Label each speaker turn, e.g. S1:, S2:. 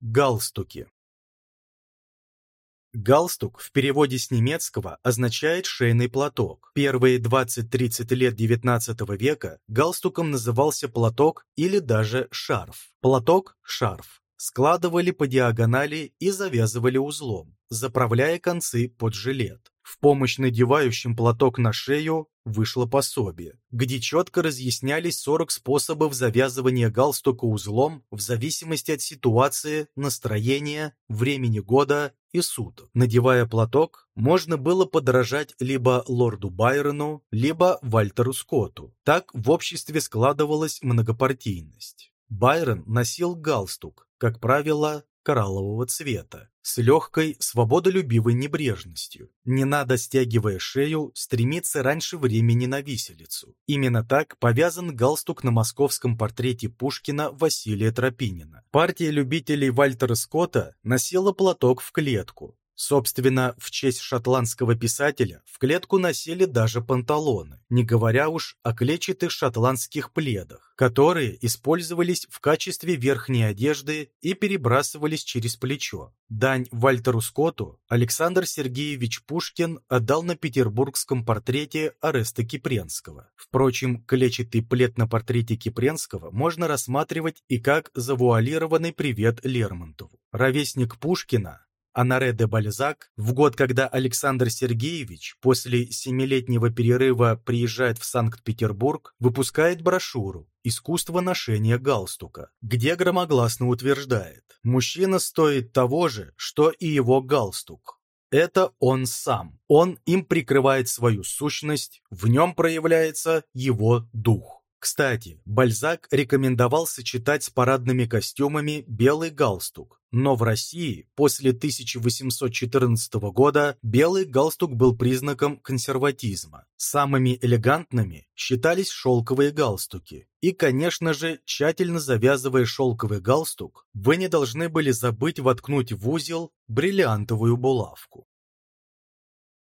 S1: Галстуки. Галстук в переводе с немецкого означает «шейный платок». Первые 20-30 лет XIX века галстуком назывался платок или даже шарф. Платок – шарф. Складывали по диагонали и завязывали узлом, заправляя концы под жилет. В помощь надевающим платок на шею вышло пособие, где четко разъяснялись 40 способов завязывания галстука узлом в зависимости от ситуации, настроения, времени года и суток. Надевая платок, можно было подражать либо лорду Байрону, либо Вальтеру Скотту. Так в обществе складывалась многопартийность. Байрон носил галстук, как правило, кораллового цвета, с легкой, свободолюбивой небрежностью. Не надо, стягивая шею, стремиться раньше времени на виселицу. Именно так повязан галстук на московском портрете Пушкина Василия Тропинина. Партия любителей Вальтера Скотта носила платок в клетку, Собственно, в честь шотландского писателя в клетку носили даже панталоны, не говоря уж о клетчатых шотландских пледах, которые использовались в качестве верхней одежды и перебрасывались через плечо. Дань Вальтеру Скотту Александр Сергеевич Пушкин отдал на петербургском портрете Ареста Кипренского. Впрочем, клетчатый плед на портрете Кипренского можно рассматривать и как завуалированный привет Лермонтову. Ровесник Пушкина Анаре де Бальзак, в год, когда Александр Сергеевич после семилетнего перерыва приезжает в Санкт-Петербург, выпускает брошюру «Искусство ношения галстука», где громогласно утверждает «Мужчина стоит того же, что и его галстук». Это он сам. Он им прикрывает свою сущность, в нем проявляется его дух. Кстати, Бальзак рекомендовал сочетать с парадными костюмами белый галстук, но в России после 1814 года белый галстук был признаком консерватизма. Самыми элегантными считались шелковые галстуки. И, конечно же, тщательно завязывая шелковый галстук, вы не должны были забыть воткнуть в узел бриллиантовую булавку.